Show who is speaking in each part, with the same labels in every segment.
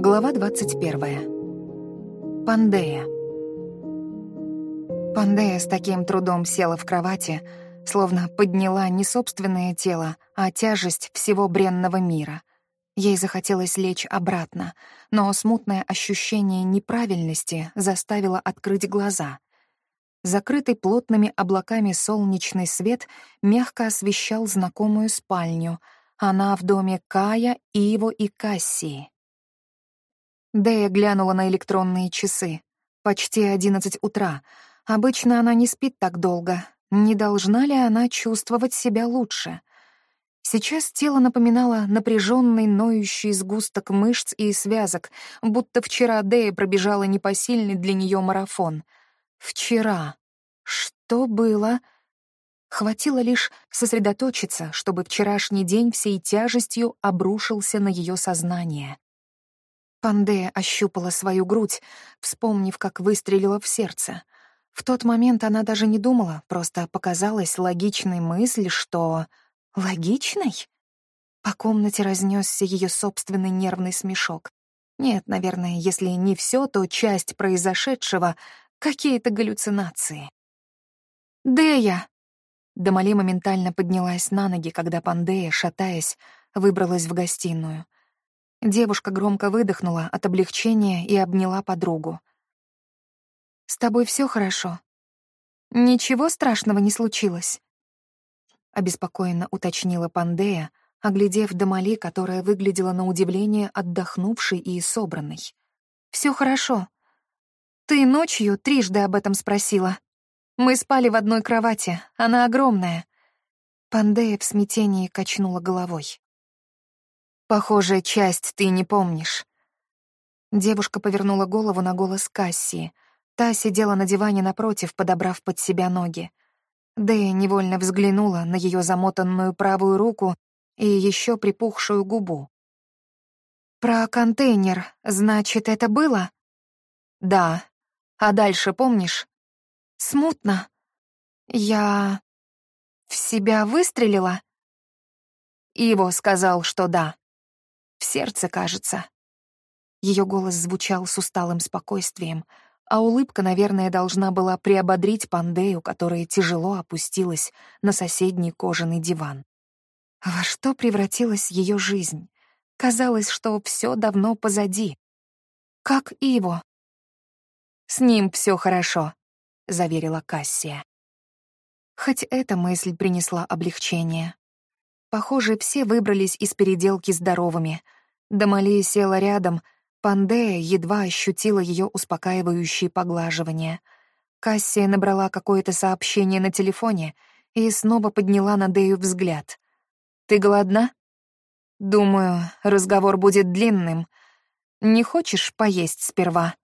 Speaker 1: Глава 21. Пандея. Пандея с таким трудом села в кровати, словно подняла не собственное тело, а тяжесть всего бренного мира. Ей захотелось лечь обратно, но смутное ощущение неправильности заставило открыть глаза. Закрытый плотными облаками солнечный свет мягко освещал знакомую спальню. Она в доме Кая, Иво и Кассии. Дэя глянула на электронные часы. Почти одиннадцать утра. Обычно она не спит так долго. Не должна ли она чувствовать себя лучше? Сейчас тело напоминало напряженный, ноющий сгусток мышц и связок, будто вчера Дэя пробежала непосильный для нее марафон. Вчера. Что было? Хватило лишь сосредоточиться, чтобы вчерашний день всей тяжестью обрушился на ее сознание. Пандея ощупала свою грудь, вспомнив, как выстрелила в сердце. В тот момент она даже не думала, просто показалась логичной мысль, что... Логичной? По комнате разнесся ее собственный нервный смешок. Нет, наверное, если не все, то часть произошедшего — какие-то галлюцинации. «Дея!» Дамали моментально поднялась на ноги, когда Пандея, шатаясь, выбралась в гостиную — Девушка громко выдохнула от облегчения и обняла подругу. «С тобой все хорошо? Ничего страшного не случилось?» Обеспокоенно уточнила Пандея, оглядев Дамали, которая выглядела на удивление отдохнувшей и собранной. Все хорошо. Ты ночью трижды об этом спросила. Мы спали в одной кровати, она огромная». Пандея в смятении качнула головой. Похоже, часть ты не помнишь. Девушка повернула голову на голос Кассии. Та сидела на диване напротив, подобрав под себя ноги. Дэя невольно взглянула на ее замотанную правую руку и еще припухшую губу. «Про контейнер, значит, это было?» «Да. А дальше помнишь?» «Смутно. Я... в себя выстрелила?» Иво сказал, что да. В сердце, кажется. Ее голос звучал с усталым спокойствием, а улыбка, наверное, должна была приободрить Пандею, которая тяжело опустилась на соседний кожаный диван. Во что превратилась ее жизнь? Казалось, что все давно позади. Как Иво. «С ним все хорошо», — заверила Кассия. Хоть эта мысль принесла облегчение. Похоже, все выбрались из переделки здоровыми. Дамалия села рядом, Пандея едва ощутила ее успокаивающие поглаживания. Кассия набрала какое-то сообщение на телефоне и снова подняла на Дею взгляд. «Ты голодна?» «Думаю, разговор будет длинным. Не хочешь поесть сперва?»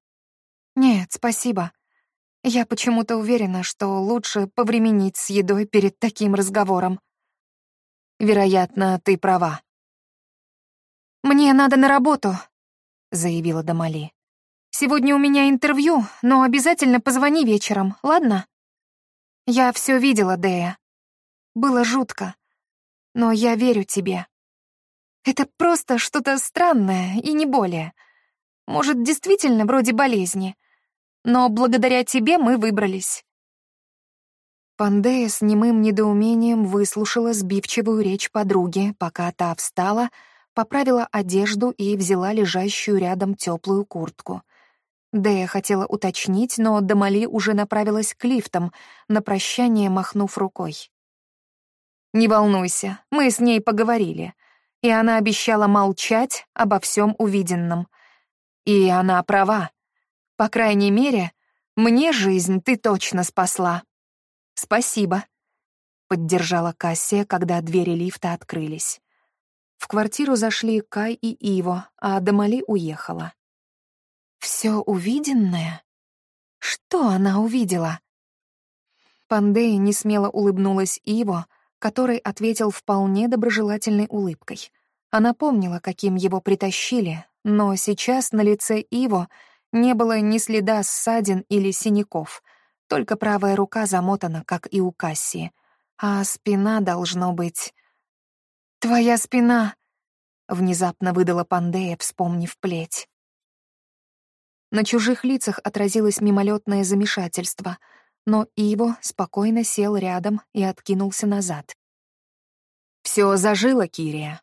Speaker 1: «Нет, спасибо. Я почему-то уверена, что лучше повременить с едой перед таким разговором». Вероятно, ты права. «Мне надо на работу», — заявила Дамали. «Сегодня у меня интервью, но обязательно позвони вечером, ладно?» «Я все видела, Дея. Было жутко, но я верю тебе. Это просто что-то странное и не более. Может, действительно вроде болезни. Но благодаря тебе мы выбрались. Пандея с немым недоумением выслушала сбивчивую речь подруги, пока та встала, поправила одежду и взяла лежащую рядом теплую куртку. Дея хотела уточнить, но Дамали уже направилась к лифтам, на прощание махнув рукой. «Не волнуйся, мы с ней поговорили, и она обещала молчать обо всем увиденном. И она права. По крайней мере, мне жизнь ты точно спасла». «Спасибо», — поддержала Кассия, когда двери лифта открылись. В квартиру зашли Кай и Иво, а Дамали уехала. Все увиденное? Что она увидела? Пандея несмело улыбнулась Иво, который ответил вполне доброжелательной улыбкой. Она помнила, каким его притащили, но сейчас на лице Иво не было ни следа ссадин или синяков — только правая рука замотана, как и у Касси, а спина должно быть... «Твоя спина!» — внезапно выдала Пандея, вспомнив плеть. На чужих лицах отразилось мимолетное замешательство, но Иво спокойно сел рядом и откинулся назад. Все зажило, Кирия.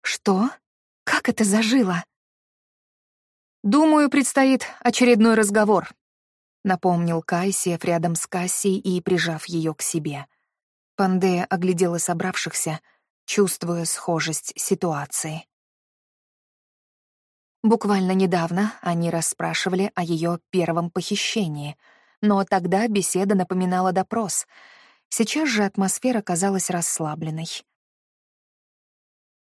Speaker 1: Что? Как это зажило? Думаю, предстоит очередной разговор, напомнил Кай, сев рядом с Кассией и прижав ее к себе. Пандея оглядела собравшихся, чувствуя схожесть ситуации. Буквально недавно они расспрашивали о ее первом похищении, но тогда беседа напоминала допрос. Сейчас же атмосфера казалась расслабленной.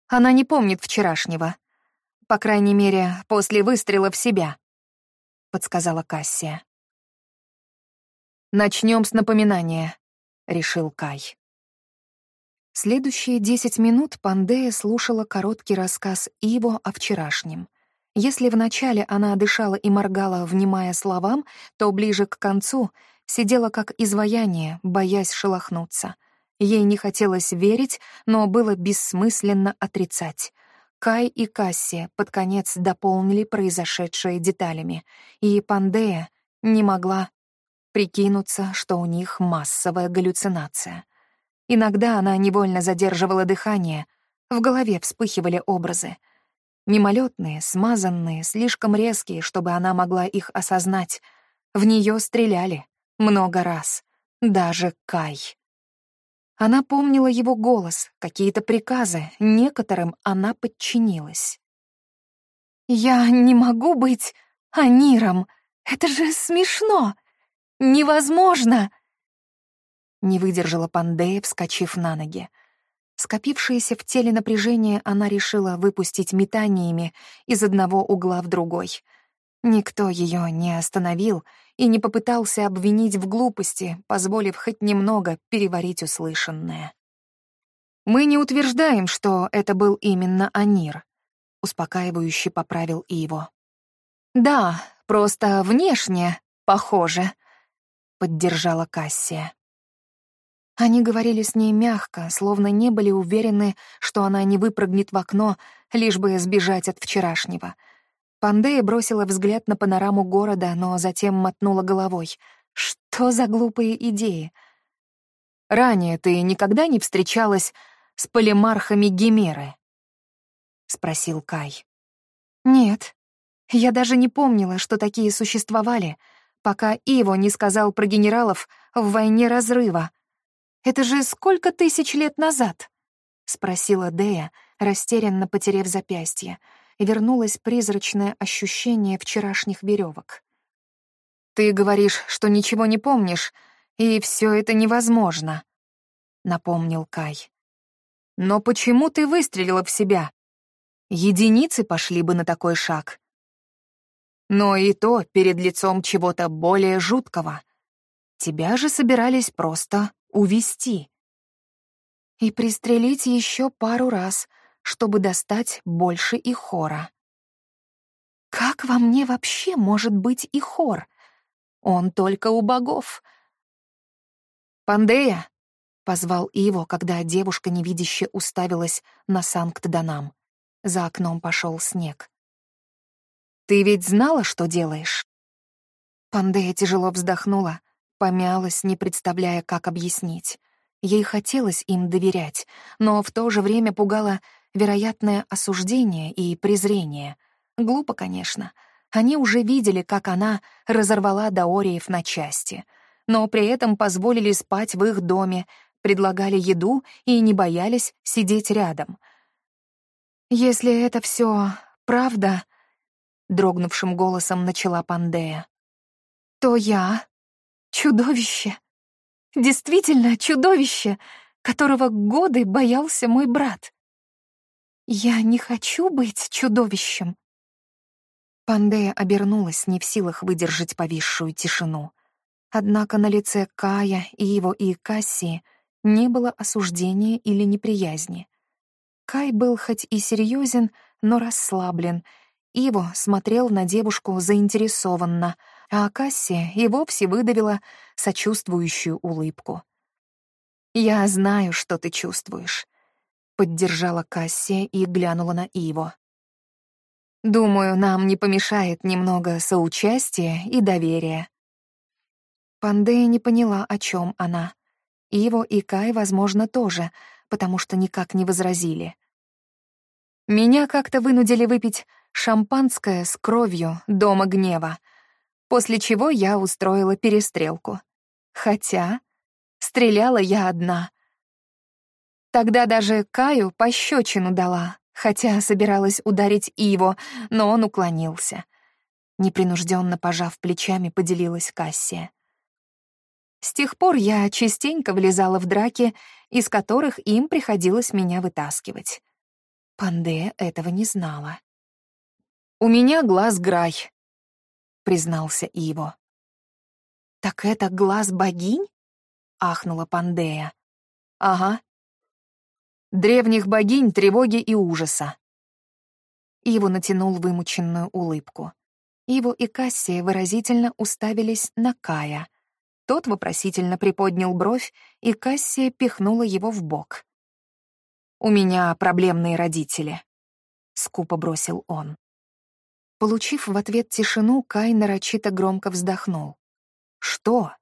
Speaker 1: Она не помнит вчерашнего. По крайней мере, после выстрела в себя, — подсказала Кассия. Начнем с напоминания», — решил Кай. Следующие десять минут Пандея слушала короткий рассказ Иво о вчерашнем. Если вначале она дышала и моргала, внимая словам, то ближе к концу сидела как изваяние, боясь шелохнуться. Ей не хотелось верить, но было бессмысленно отрицать. Кай и Кассия под конец дополнили произошедшее деталями, и Пандея не могла прикинуться, что у них массовая галлюцинация. Иногда она невольно задерживала дыхание, в голове вспыхивали образы. Мимолетные, смазанные, слишком резкие, чтобы она могла их осознать. В нее стреляли много раз, даже Кай. Она помнила его голос, какие-то приказы, некоторым она подчинилась. «Я не могу быть Аниром! Это же смешно! Невозможно!» Не выдержала Пандея, вскочив на ноги. Скопившееся в теле напряжение она решила выпустить метаниями из одного угла в другой. Никто ее не остановил и не попытался обвинить в глупости, позволив хоть немного переварить услышанное. «Мы не утверждаем, что это был именно Анир», — успокаивающе поправил Иво. «Да, просто внешне похоже», — поддержала Кассия. Они говорили с ней мягко, словно не были уверены, что она не выпрыгнет в окно, лишь бы сбежать от вчерашнего. Пандея бросила взгляд на панораму города, но затем мотнула головой. Что за глупые идеи? «Ранее ты никогда не встречалась с полимархами Гимеры?» — спросил Кай. «Нет, я даже не помнила, что такие существовали, пока Иво не сказал про генералов в войне разрыва», это же сколько тысяч лет назад?» — спросила Дея, растерянно потеряв запястье, вернулось призрачное ощущение вчерашних веревок. «Ты говоришь, что ничего не помнишь, и все это невозможно», — напомнил Кай. «Но почему ты выстрелила в себя? Единицы пошли бы на такой шаг. Но и то перед лицом чего-то более жуткого. Тебя же собирались просто увести и пристрелить еще пару раз, чтобы достать больше и хора. Как во мне вообще может быть и хор? Он только у богов. «Пандея!» — позвал его, когда девушка невидяще уставилась на Санкт-Данам. За окном пошел снег. «Ты ведь знала, что делаешь?» Пандея тяжело вздохнула, Помялась, не представляя, как объяснить. Ей хотелось им доверять, но в то же время пугало вероятное осуждение и презрение. Глупо, конечно. Они уже видели, как она разорвала Даориев на части, но при этом позволили спать в их доме, предлагали еду и не боялись сидеть рядом. «Если это все правда», — дрогнувшим голосом начала Пандея, «то я Чудовище. Действительно чудовище, которого годы боялся мой брат. Я не хочу быть чудовищем. Пандея обернулась, не в силах выдержать повисшую тишину. Однако на лице Кая и его и Кассии не было осуждения или неприязни. Кай был хоть и серьезен, но расслаблен. Иво смотрел на девушку заинтересованно — а Кассия и вовсе выдавила сочувствующую улыбку. «Я знаю, что ты чувствуешь», — поддержала Кассия и глянула на Иво. Думаю, нам не помешает немного соучастия и доверия. Пандея не поняла, о чем она. Иво и Кай, возможно, тоже, потому что никак не возразили. Меня как-то вынудили выпить шампанское с кровью Дома гнева, после чего я устроила перестрелку. Хотя стреляла я одна. Тогда даже Каю пощечину дала, хотя собиралась ударить Иво, но он уклонился. Непринужденно пожав плечами, поделилась Кассия. С тех пор я частенько влезала в драки, из которых им приходилось меня вытаскивать. Панде этого не знала. «У меня глаз Грай», — признался Иво. «Так это глаз богинь?» — ахнула Пандея. «Ага. Древних богинь тревоги и ужаса». Иво натянул вымученную улыбку. Иво и Кассия выразительно уставились на Кая. Тот вопросительно приподнял бровь, и Кассия пихнула его в бок. «У меня проблемные родители», — скупо бросил он. Получив в ответ тишину, Кай нарочито громко вздохнул. «Что?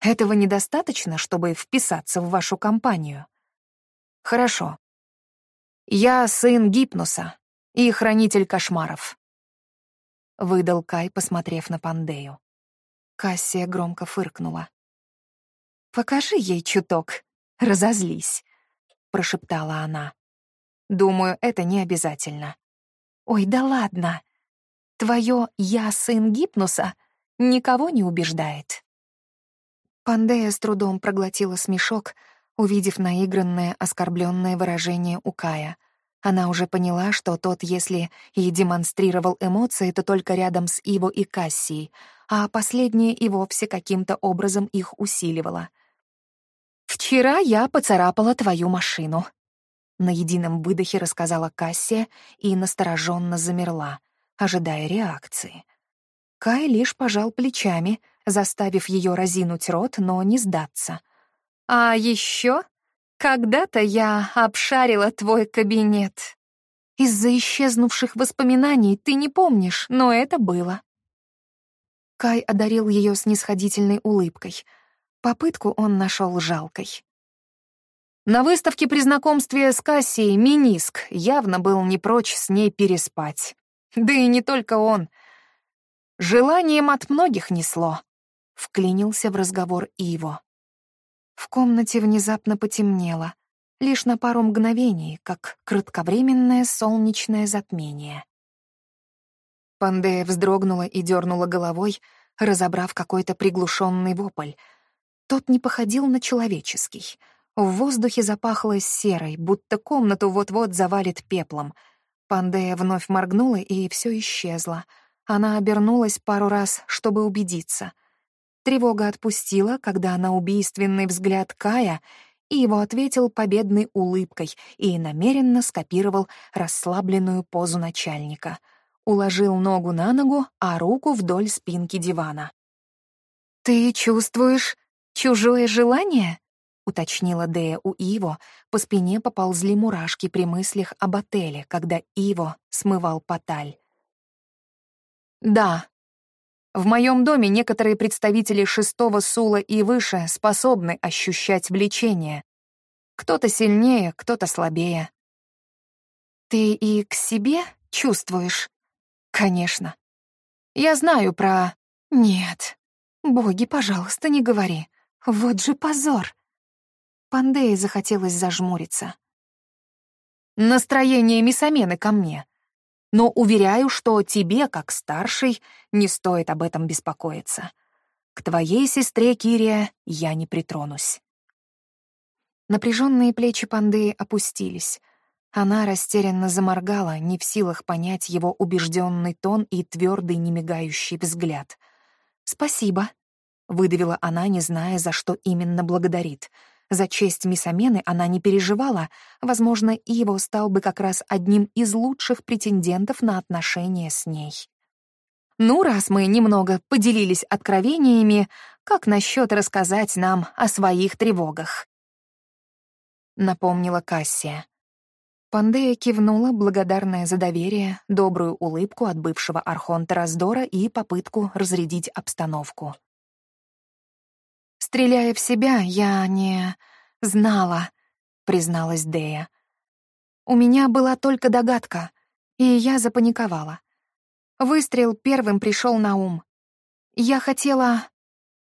Speaker 1: Этого недостаточно, чтобы вписаться в вашу компанию?» «Хорошо. Я сын Гипнуса и хранитель кошмаров», — выдал Кай, посмотрев на Пандею. Кассия громко фыркнула. «Покажи ей чуток, разозлись», — прошептала она. «Думаю, это не обязательно». «Ой, да ладно!» Твое «я сын Гипнуса» никого не убеждает. Пандея с трудом проглотила смешок, увидев наигранное оскорбленное выражение у Кая. Она уже поняла, что тот, если и демонстрировал эмоции, то только рядом с Иво и Кассией, а последнее и вовсе каким-то образом их усиливало. «Вчера я поцарапала твою машину», — на едином выдохе рассказала Кассия и настороженно замерла — ожидая реакции. Кай лишь пожал плечами, заставив ее разинуть рот, но не сдаться. «А еще когда-то я обшарила твой кабинет. Из-за исчезнувших воспоминаний ты не помнишь, но это было». Кай одарил ее снисходительной улыбкой. Попытку он нашел жалкой. На выставке при знакомстве с Кассией Миниск явно был не прочь с ней переспать. Да и не только он. Желанием от многих несло. Вклинился в разговор Иво. В комнате внезапно потемнело, лишь на пару мгновений, как кратковременное солнечное затмение. Пандея вздрогнула и дернула головой, разобрав какой-то приглушенный вопль. Тот не походил на человеческий. В воздухе запахло серой, будто комнату вот-вот завалит пеплом — Пандея вновь моргнула, и все исчезло. Она обернулась пару раз, чтобы убедиться. Тревога отпустила, когда на убийственный взгляд Кая и его ответил победной улыбкой и намеренно скопировал расслабленную позу начальника. Уложил ногу на ногу, а руку вдоль спинки дивана. «Ты чувствуешь чужое желание?» — уточнила Дея у Иво. По спине поползли мурашки при мыслях об отеле, когда Иво смывал поталь. «Да. В моем доме некоторые представители шестого сула и выше способны ощущать влечение. Кто-то сильнее, кто-то слабее». «Ты и к себе чувствуешь?» «Конечно. Я знаю про...» «Нет. Боги, пожалуйста, не говори. Вот же позор!» Пандее захотелось зажмуриться. Настроение мисомены ко мне. Но уверяю, что тебе, как старший, не стоит об этом беспокоиться. К твоей сестре, Кирия, я не притронусь. Напряженные плечи Пандеи опустились. Она растерянно заморгала, не в силах понять его убежденный тон и твердый, немигающий взгляд. «Спасибо», — выдавила она, не зная, за что именно благодарит — за честь Мисамены она не переживала, возможно, Иво стал бы как раз одним из лучших претендентов на отношения с ней. «Ну, раз мы немного поделились откровениями, как насчет рассказать нам о своих тревогах?» Напомнила Кассия. Пандея кивнула, благодарная за доверие, добрую улыбку от бывшего архонта раздора и попытку разрядить обстановку. «Стреляя в себя, я не знала», — призналась Дея. «У меня была только догадка, и я запаниковала. Выстрел первым пришел на ум. Я хотела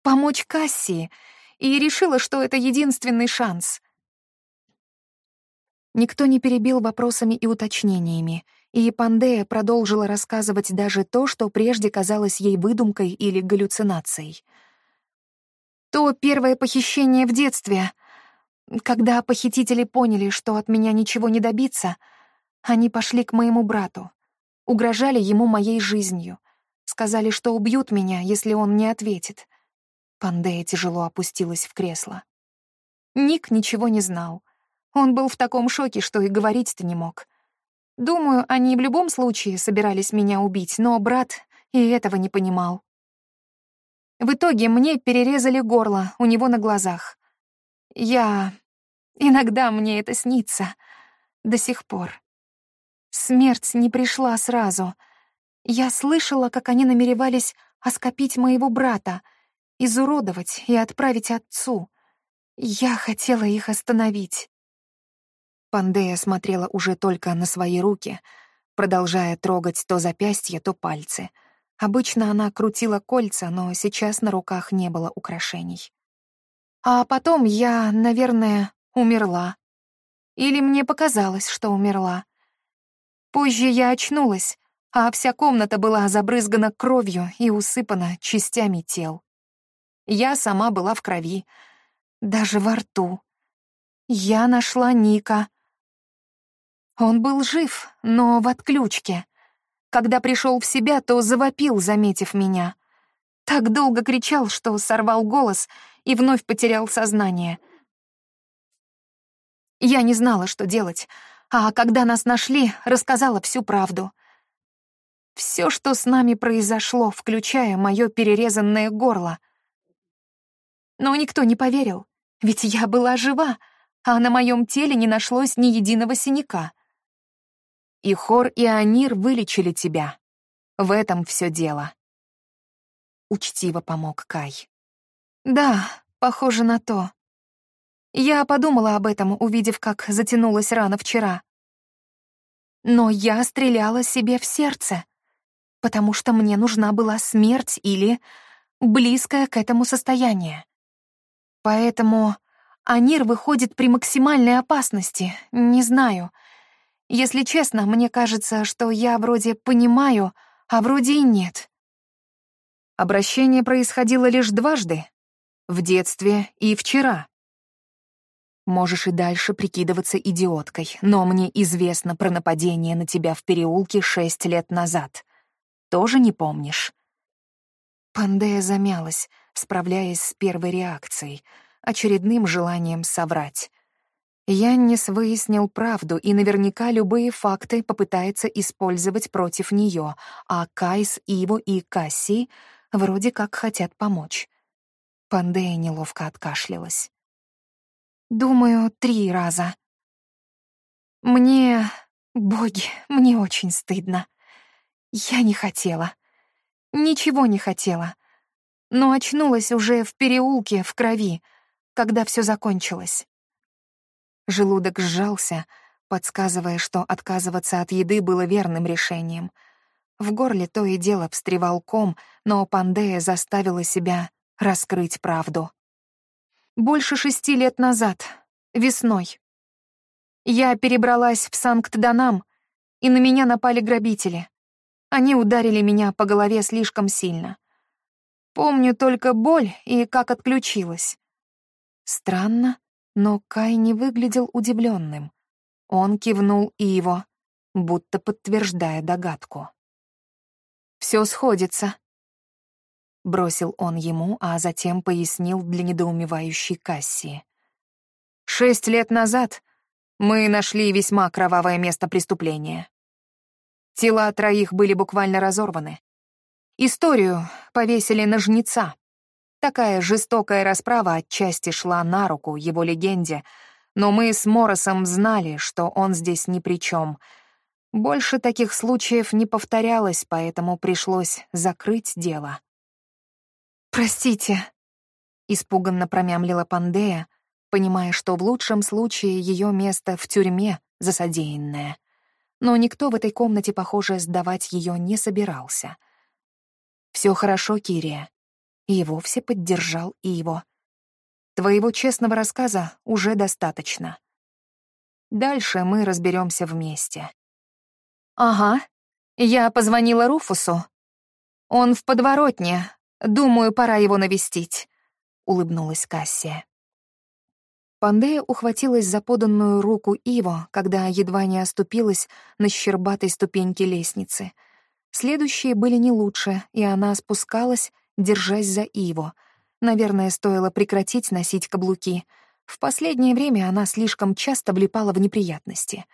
Speaker 1: помочь Кассии и решила, что это единственный шанс. Никто не перебил вопросами и уточнениями, и Пандея продолжила рассказывать даже то, что прежде казалось ей выдумкой или галлюцинацией. То первое похищение в детстве, когда похитители поняли, что от меня ничего не добиться, они пошли к моему брату, угрожали ему моей жизнью, сказали, что убьют меня, если он не ответит. Пандея тяжело опустилась в кресло. Ник ничего не знал. Он был в таком шоке, что и говорить-то не мог. Думаю, они в любом случае собирались меня убить, но брат и этого не понимал. В итоге мне перерезали горло у него на глазах. Я... Иногда мне это снится. До сих пор. Смерть не пришла сразу. Я слышала, как они намеревались оскопить моего брата — изуродовать и отправить отцу. Я хотела их остановить. Пандея смотрела уже только на свои руки, продолжая трогать то запястье, то пальцы. Обычно она крутила кольца, но сейчас на руках не было украшений. А потом я, наверное, умерла. Или мне показалось, что умерла. Позже я очнулась, а вся комната была забрызгана кровью и усыпана частями тел. Я сама была в крови, даже во рту. Я нашла Ника. Он был жив, но в отключке. Когда пришел в себя, то завопил, заметив меня. Так долго кричал, что сорвал голос и вновь потерял сознание. Я не знала, что делать, а когда нас нашли, рассказала всю правду. Все, что с нами произошло, включая мое перерезанное горло — но никто не поверил, ведь я была жива, а на моем теле не нашлось ни единого синяка. И Хор и Анир вылечили тебя. В этом все дело. Учтиво помог Кай. Да, похоже на то. Я подумала об этом, увидев, как затянулась рана вчера. Но я стреляла себе в сердце, потому что мне нужна была смерть или близкое к этому состояние. Поэтому Анир выходит при максимальной опасности, не знаю. Если честно, мне кажется, что я вроде понимаю, а вроде и нет. Обращение происходило лишь дважды. В детстве и вчера. Можешь и дальше прикидываться идиоткой, но мне известно про нападение на тебя в переулке шесть лет назад. Тоже не помнишь? Пандея замялась, справляясь с первой реакцией, очередным желанием соврать. Яннис выяснил правду, и наверняка любые факты попытается использовать против нее, а Кайс, Иво и Касси вроде как хотят помочь. Пандея неловко откашлялась. «Думаю, три раза. Мне... Боги, мне очень стыдно. Я не хотела. Ничего не хотела. Но очнулась уже в переулке, в крови, когда все закончилось. Желудок сжался, подсказывая, что отказываться от еды было верным решением. В горле то и дело встревал ком, но Пандея заставила себя раскрыть правду. Больше шести лет назад, весной, я перебралась в Санкт-Данам, и на меня напали грабители. Они ударили меня по голове слишком сильно. Помню только боль и как отключилась. Странно, но Кай не выглядел удивленным. Он кивнул Иво, будто подтверждая догадку. Все сходится», — бросил он ему, а затем пояснил для недоумевающей Кассии. «Шесть лет назад мы нашли весьма кровавое место преступления. Тела троих были буквально разорваны. Историю повесили на жнеца. Такая жестокая расправа отчасти шла на руку его легенде, но мы с Моросом знали, что он здесь ни при чем. Больше таких случаев не повторялось, поэтому пришлось закрыть дело.
Speaker 2: «Простите», — испуганно промямлила Пандея, понимая, что в лучшем случае ее место в тюрьме за содеянное. Но никто в этой комнате, похоже, сдавать ее не собирался. Все хорошо, Кирия». И вовсе поддержал Иво. «Твоего честного рассказа уже достаточно. Дальше мы разберемся вместе».
Speaker 1: «Ага, я позвонила Руфусу. Он в подворотне. Думаю, пора его навестить», — улыбнулась Кассия.
Speaker 2: Пандея ухватилась за поданную руку Иво, когда едва не оступилась на щербатой ступеньке лестницы. Следующие были не лучше, и она спускалась, держась за Иво. Наверное, стоило прекратить носить каблуки. В последнее время она слишком часто влипала в неприятности.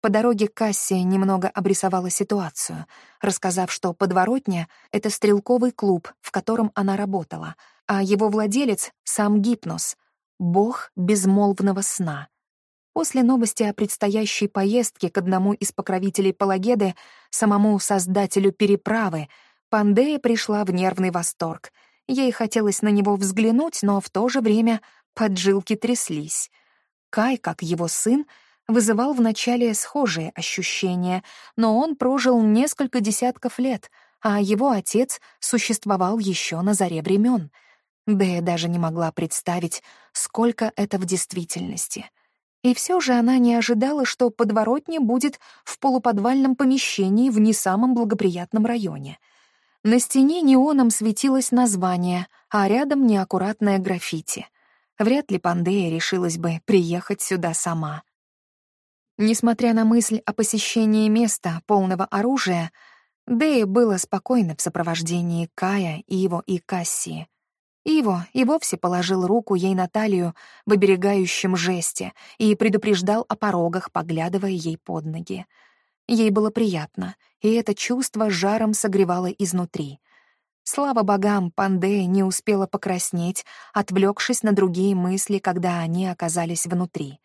Speaker 2: По дороге Кассия немного обрисовала ситуацию, рассказав, что подворотня — это стрелковый клуб, в котором она работала, а его владелец — сам Гипнос — бог безмолвного сна. После новости о предстоящей поездке к одному из покровителей Палагеды, самому создателю переправы, Пандея пришла в нервный восторг. Ей хотелось на него взглянуть, но в то же время поджилки тряслись. Кай, как его сын, вызывал вначале схожие ощущения, но он прожил несколько десятков лет, а его отец существовал еще на заре времен — да я даже не могла представить, сколько это в действительности. И все же она не ожидала, что подворотня будет в полуподвальном помещении в не самом благоприятном районе. На стене неоном светилось название, а рядом неаккуратное граффити. Вряд ли Пандея решилась бы приехать сюда сама. Несмотря на мысль о посещении места, полного оружия, Дэя было спокойно в сопровождении Кая, Иво и Кассии. Иво и вовсе положил руку ей на талию в оберегающем жесте и предупреждал о порогах, поглядывая ей под ноги. Ей было приятно, и это чувство жаром согревало изнутри. Слава богам, Пандея не успела покраснеть, отвлекшись на другие мысли, когда они оказались внутри.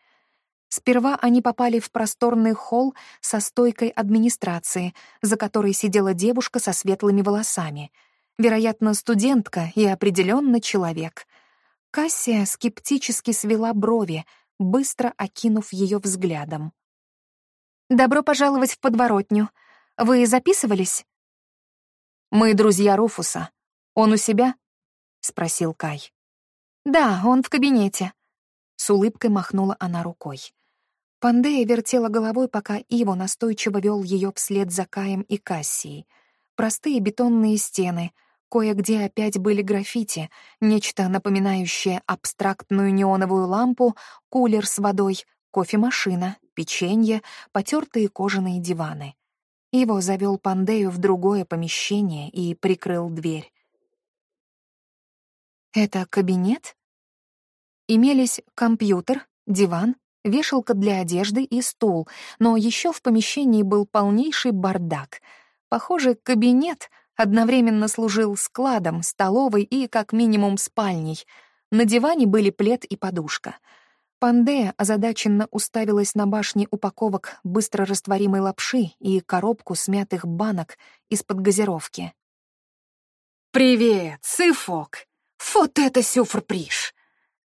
Speaker 2: Сперва они попали в просторный холл со стойкой администрации, за которой сидела девушка со светлыми волосами — Вероятно, студентка и определенно человек. Кассия скептически свела брови, быстро окинув ее взглядом. «Добро пожаловать в подворотню. Вы записывались?» «Мы друзья Руфуса. Он у себя?» — спросил Кай. «Да, он в кабинете». С улыбкой махнула она рукой. Пандея вертела головой, пока Иво настойчиво вел ее вслед за Каем и Кассией — Простые бетонные стены, кое-где опять были граффити, нечто напоминающее абстрактную неоновую лампу, кулер с водой, кофемашина, печенье, потертые кожаные диваны. Его завел Пандею в другое помещение и прикрыл дверь. «Это кабинет?» Имелись компьютер, диван, вешалка для одежды и стул, но еще в помещении был полнейший бардак — Похоже, кабинет одновременно служил складом, столовой и, как минимум, спальней. На диване были плед и подушка. Пандея озадаченно уставилась на башни упаковок быстро растворимой лапши и коробку смятых банок из-под газировки.
Speaker 3: «Привет, сыфок! Вот это сюрприз!»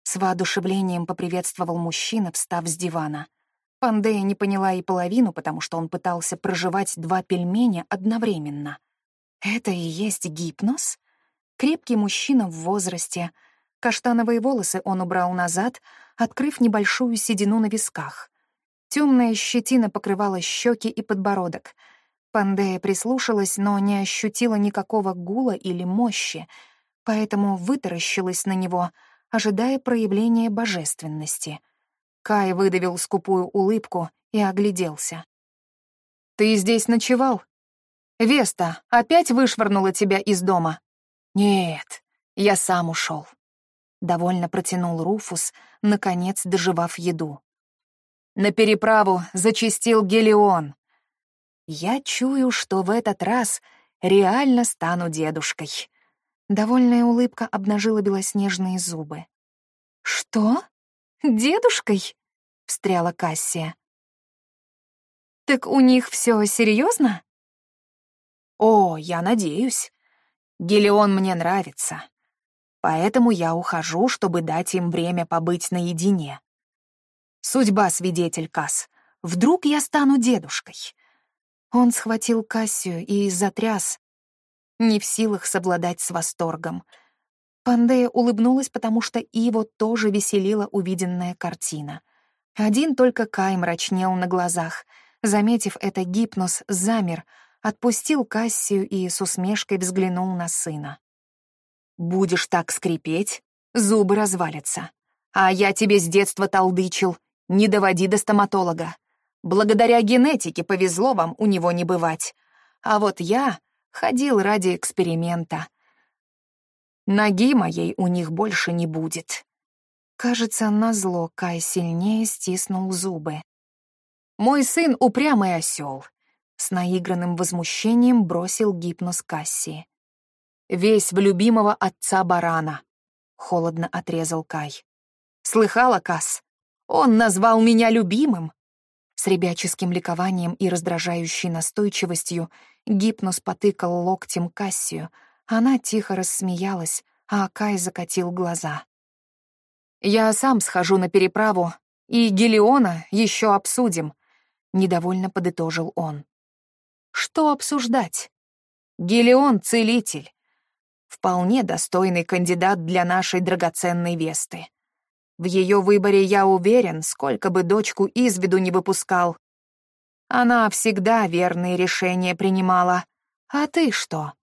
Speaker 2: С воодушевлением поприветствовал мужчина, встав с дивана. Пандея не поняла и половину, потому что он пытался проживать два пельменя одновременно. Это и есть гипноз? Крепкий мужчина в возрасте. Каштановые волосы он убрал назад, открыв небольшую седину на висках. Темная щетина покрывала щеки и подбородок. Пандея прислушалась, но не ощутила никакого гула или мощи, поэтому вытаращилась на него, ожидая проявления божественности — Кай выдавил скупую улыбку и огляделся. «Ты здесь ночевал? Веста опять вышвырнула тебя из дома?» «Нет, я сам ушел. Довольно протянул Руфус, наконец доживав еду. На переправу зачистил Гелион. Я чую, что в этот раз реально стану дедушкой. Довольная улыбка обнажила белоснежные зубы. «Что?» «Дедушкой?» встряла Кассия.
Speaker 1: «Так у них все серьезно?
Speaker 2: «О, я надеюсь. Гелион мне нравится. Поэтому я ухожу, чтобы дать им время побыть наедине. Судьба, свидетель Касс. Вдруг я стану дедушкой?» Он схватил Кассию и затряс, не в силах совладать с восторгом. Пандея улыбнулась, потому что его тоже веселила увиденная картина. Один только Кай мрачнел на глазах. Заметив это, гипноз замер, отпустил Кассию и с усмешкой взглянул на сына. «Будешь так скрипеть, зубы развалятся. А я тебе с детства толдычил, не доводи до стоматолога. Благодаря генетике повезло вам у него не бывать. А вот я ходил ради эксперимента. Ноги моей у них больше не будет. Кажется, назло Кай сильнее стиснул зубы. «Мой сын — упрямый осел», — с наигранным возмущением бросил гипноз Касси. «Весь в любимого отца барана», — холодно отрезал Кай. «Слыхала, Касс? Он назвал меня любимым». С ребяческим ликованием и раздражающей настойчивостью гипноз потыкал локтем Кассию. Она тихо рассмеялась, а Кай закатил глаза. Я сам схожу на переправу, и Гелиона еще обсудим», — недовольно подытожил он. «Что обсуждать? Гелион — целитель. Вполне достойный кандидат для нашей драгоценной Весты. В ее выборе я уверен, сколько бы дочку из виду не выпускал. Она всегда верные решения принимала. А ты что?»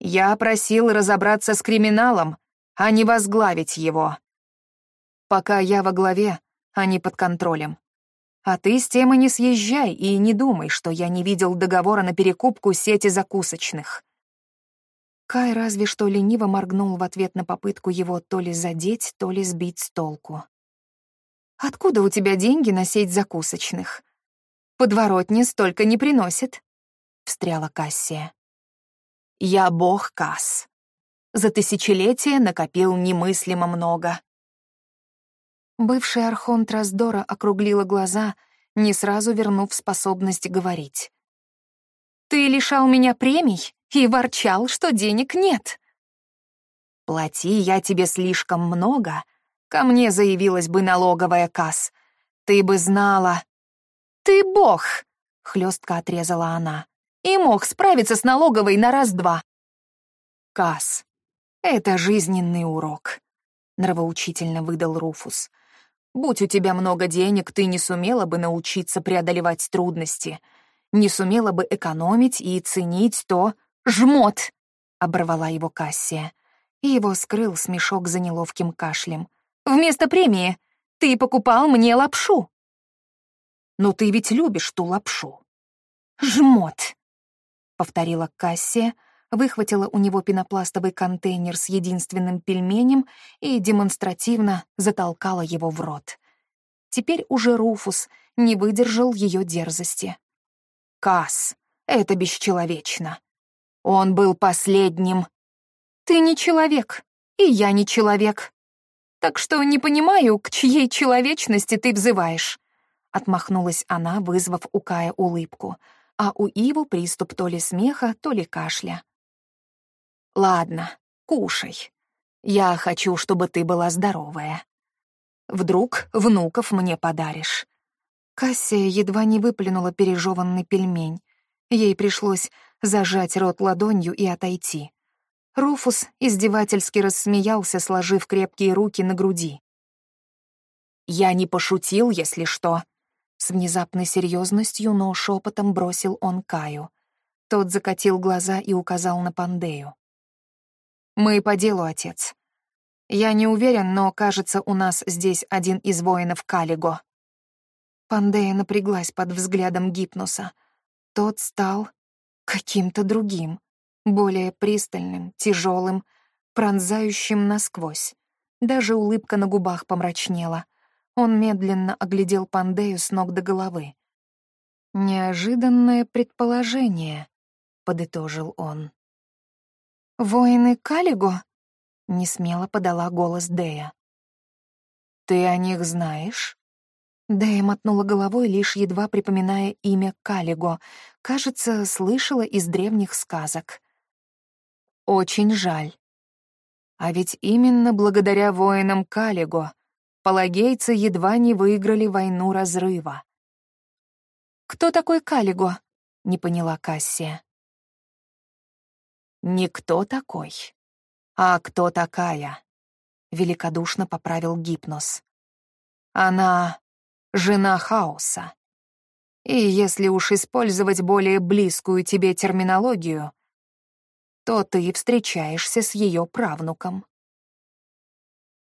Speaker 2: Я просил разобраться с криминалом, а не возглавить его. Пока я во главе, а не под контролем. А ты с темы не съезжай и не думай, что я не видел договора на перекупку сети закусочных. Кай разве что лениво моргнул в ответ на попытку его то ли задеть, то ли сбить с толку. «Откуда у тебя деньги на сеть закусочных? Подворотни столько не приносит», — встряла Кассия. «Я бог Касс за тысячелетия накопил немыслимо много. Бывший архонт Раздора округлила глаза, не сразу вернув способность говорить. «Ты лишал меня премий и ворчал, что денег нет». «Плати я тебе слишком много, ко мне заявилась бы налоговая касс. Ты бы знала». «Ты бог!» — хлестко отрезала она. «И мог справиться с налоговой на раз-два». «Касс, «Это жизненный урок», — нравоучительно выдал Руфус. «Будь у тебя много денег, ты не сумела бы научиться преодолевать трудности, не сумела бы экономить и ценить то «жмот», — оборвала его Кассия, и его скрыл смешок за неловким кашлем. «Вместо премии ты покупал мне лапшу». «Но ты ведь любишь ту лапшу». «Жмот», — повторила Кассия, — выхватила у него пенопластовый контейнер с единственным пельменем и демонстративно затолкала его в рот. Теперь уже Руфус не выдержал ее дерзости. «Касс, это бесчеловечно. Он был последним». «Ты не человек, и я не человек. Так что не понимаю, к чьей человечности ты взываешь». Отмахнулась она, вызвав у Кая улыбку, а у Иву приступ то ли смеха, то ли кашля. Ладно, кушай. Я хочу, чтобы ты была здоровая. Вдруг внуков мне подаришь. Кассия едва не выплюнула пережеванный пельмень. Ей пришлось зажать рот ладонью и отойти. Руфус издевательски рассмеялся, сложив крепкие руки на груди. «Я не пошутил, если что», — с внезапной серьезностью, но шепотом бросил он Каю. Тот закатил глаза и указал на Пандею. «Мы по делу, отец. Я не уверен, но, кажется, у нас здесь один из воинов Калиго». Пандея напряглась под взглядом Гипноса. Тот стал каким-то другим, более пристальным, тяжелым, пронзающим насквозь. Даже улыбка на губах помрачнела. Он медленно оглядел Пандею с ног до головы. «Неожиданное предположение», — подытожил он. «Воины Калиго?» — несмело подала голос Дея. «Ты о них знаешь?»
Speaker 1: Дэя мотнула головой, лишь едва припоминая имя Калиго. Кажется, слышала из древних сказок. Очень жаль. А ведь именно благодаря воинам Калиго палагейцы едва не выиграли войну разрыва. «Кто такой Калиго?» — не поняла Кассия. «Никто такой, а кто такая?» — великодушно поправил Гипнос. «Она жена хаоса. И если уж использовать более близкую тебе терминологию, то ты встречаешься с ее правнуком.